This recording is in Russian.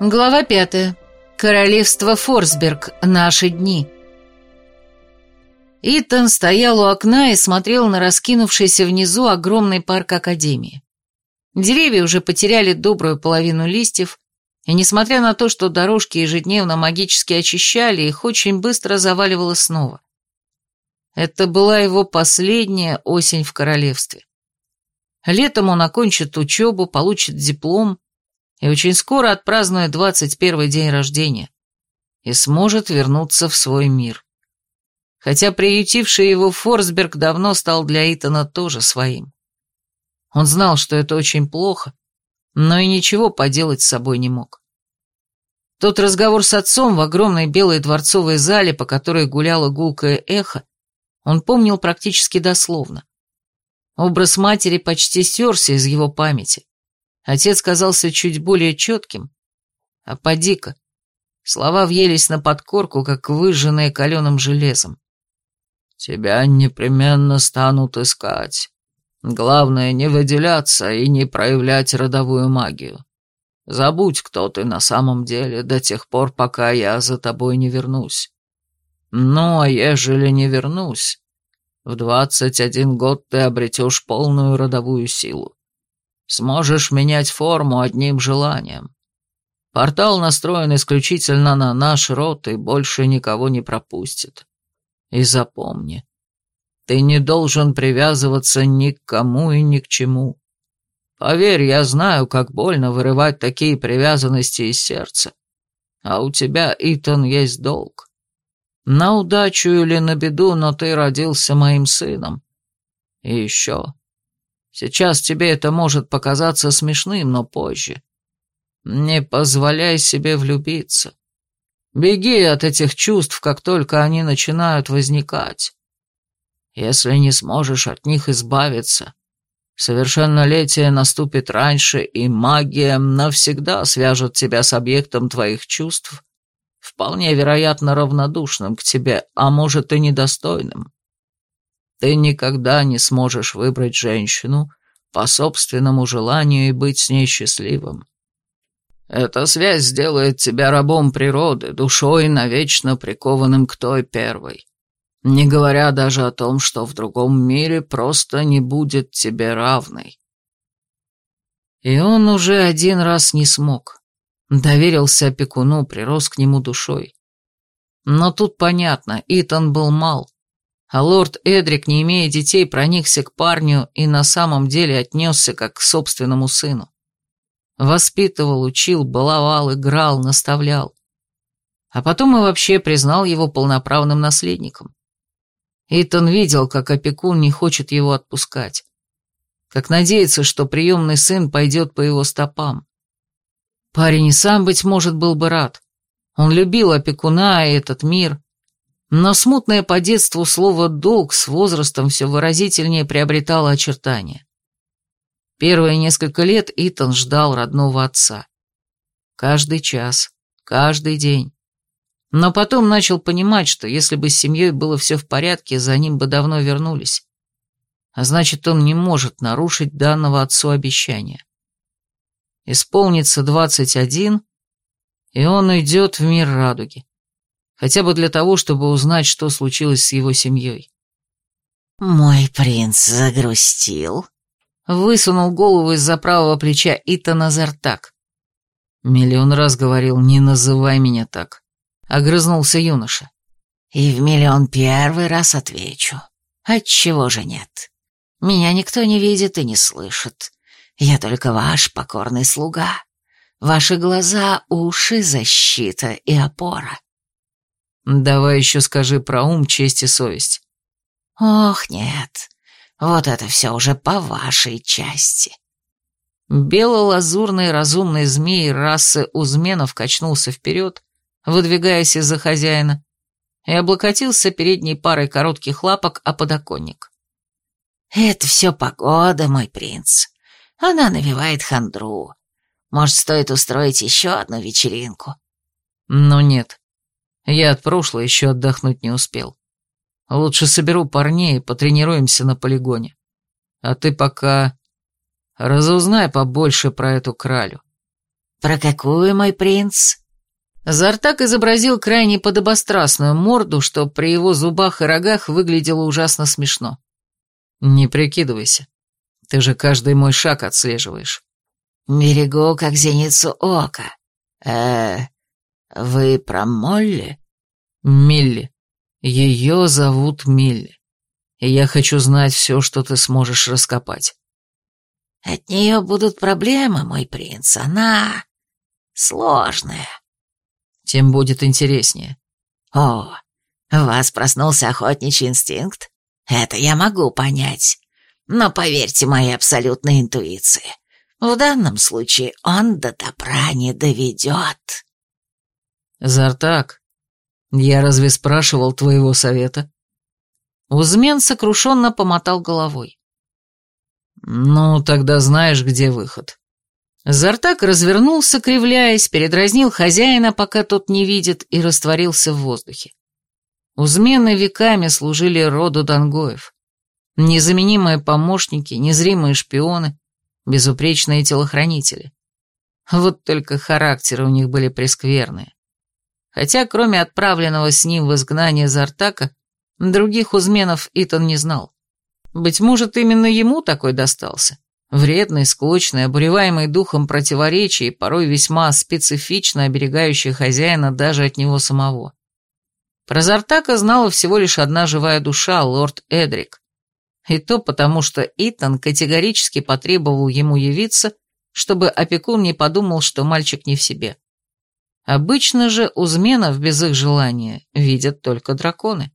Глава пятая. Королевство Форсберг. Наши дни. Итан стоял у окна и смотрел на раскинувшийся внизу огромный парк Академии. Деревья уже потеряли добрую половину листьев, и несмотря на то, что дорожки ежедневно магически очищали, их очень быстро заваливало снова. Это была его последняя осень в королевстве. Летом он окончит учебу, получит диплом и очень скоро отпразднует 21 день рождения и сможет вернуться в свой мир. Хотя приютивший его Форсберг давно стал для Итана тоже своим. Он знал, что это очень плохо, но и ничего поделать с собой не мог. Тот разговор с отцом в огромной белой дворцовой зале, по которой гуляло гулкое эхо, он помнил практически дословно. Образ матери почти стерся из его памяти. Отец казался чуть более четким. А поди-ка, слова въелись на подкорку, как выжженные каленым железом. «Тебя непременно станут искать. Главное, не выделяться и не проявлять родовую магию. Забудь, кто ты на самом деле, до тех пор, пока я за тобой не вернусь. Ну, а ежели не вернусь, в двадцать один год ты обретешь полную родовую силу. Сможешь менять форму одним желанием. Портал настроен исключительно на наш род и больше никого не пропустит. И запомни, ты не должен привязываться ни к кому и ни к чему. Поверь, я знаю, как больно вырывать такие привязанности из сердца. А у тебя, Итан, есть долг. На удачу или на беду, но ты родился моим сыном. И еще. Сейчас тебе это может показаться смешным, но позже. Не позволяй себе влюбиться. Беги от этих чувств, как только они начинают возникать. Если не сможешь от них избавиться, совершеннолетие наступит раньше, и магия навсегда свяжет тебя с объектом твоих чувств, вполне вероятно равнодушным к тебе, а может и недостойным. Ты никогда не сможешь выбрать женщину по собственному желанию и быть с ней счастливым. Эта связь сделает тебя рабом природы, душой навечно прикованным к той первой. Не говоря даже о том, что в другом мире просто не будет тебе равной. И он уже один раз не смог. Доверился опекуну, прирос к нему душой. Но тут понятно, Итан был мал, а лорд Эдрик, не имея детей, проникся к парню и на самом деле отнесся как к собственному сыну. Воспитывал, учил, баловал, играл, наставлял. А потом и вообще признал его полноправным наследником. Итан видел, как опекун не хочет его отпускать. Как надеется, что приемный сын пойдет по его стопам. Парень и сам, быть может, был бы рад. Он любил опекуна и этот мир, но смутное по детству слово «долг» с возрастом все выразительнее приобретало очертания. Первые несколько лет Итан ждал родного отца. Каждый час, каждый день. Но потом начал понимать, что если бы с семьей было все в порядке, за ним бы давно вернулись. А значит, он не может нарушить данного отцу обещания. Исполнится двадцать один, и он уйдет в мир радуги хотя бы для того, чтобы узнать, что случилось с его семьей. «Мой принц загрустил», — высунул голову из-за правого плеча Итана Зартак. Миллион раз говорил, не называй меня так. Огрызнулся юноша. И в миллион первый раз отвечу. Отчего же нет? Меня никто не видит и не слышит. Я только ваш покорный слуга. Ваши глаза, уши, защита и опора. Давай еще скажи про ум, честь и совесть. Ох, нет. Вот это все уже по вашей части. Бело-лазурный разумный змей расы узменов качнулся вперед, выдвигаясь из-за хозяина, и облокотился передней парой коротких лапок о подоконник. «Это все погода, мой принц. Она навевает хандру. Может, стоит устроить еще одну вечеринку?» «Ну нет. Я от прошлого еще отдохнуть не успел. Лучше соберу парней и потренируемся на полигоне. А ты пока разузнай побольше про эту кралю. Про какую, мой принц?» Зартак изобразил крайне подобострастную морду, что при его зубах и рогах выглядело ужасно смешно. «Не прикидывайся. Ты же каждый мой шаг отслеживаешь». «Берегу, как зеницу ока. э вы про Молли?» «Милли. Ее зовут Милли. И я хочу знать все, что ты сможешь раскопать». «От нее будут проблемы, мой принц. Она сложная». «Тем будет интереснее». «О, у вас проснулся охотничий инстинкт? Это я могу понять. Но поверьте моей абсолютной интуиции, в данном случае он до добра не доведет». «Зартак, я разве спрашивал твоего совета?» Узмен сокрушенно помотал головой. «Ну, тогда знаешь, где выход». Зартак развернулся, кривляясь, передразнил хозяина, пока тот не видит, и растворился в воздухе. Узмены веками служили роду Дангоев. Незаменимые помощники, незримые шпионы, безупречные телохранители. Вот только характеры у них были прескверные. Хотя, кроме отправленного с ним в изгнание Зартака, других узменов Итан не знал. Быть может, именно ему такой достался. Вредный, склочный, обуреваемый духом противоречий, порой весьма специфично оберегающий хозяина даже от него самого. Про Зартака знала всего лишь одна живая душа, лорд Эдрик. И то потому, что Итан категорически потребовал ему явиться, чтобы опекун не подумал, что мальчик не в себе. Обычно же у зменов без их желания видят только драконы.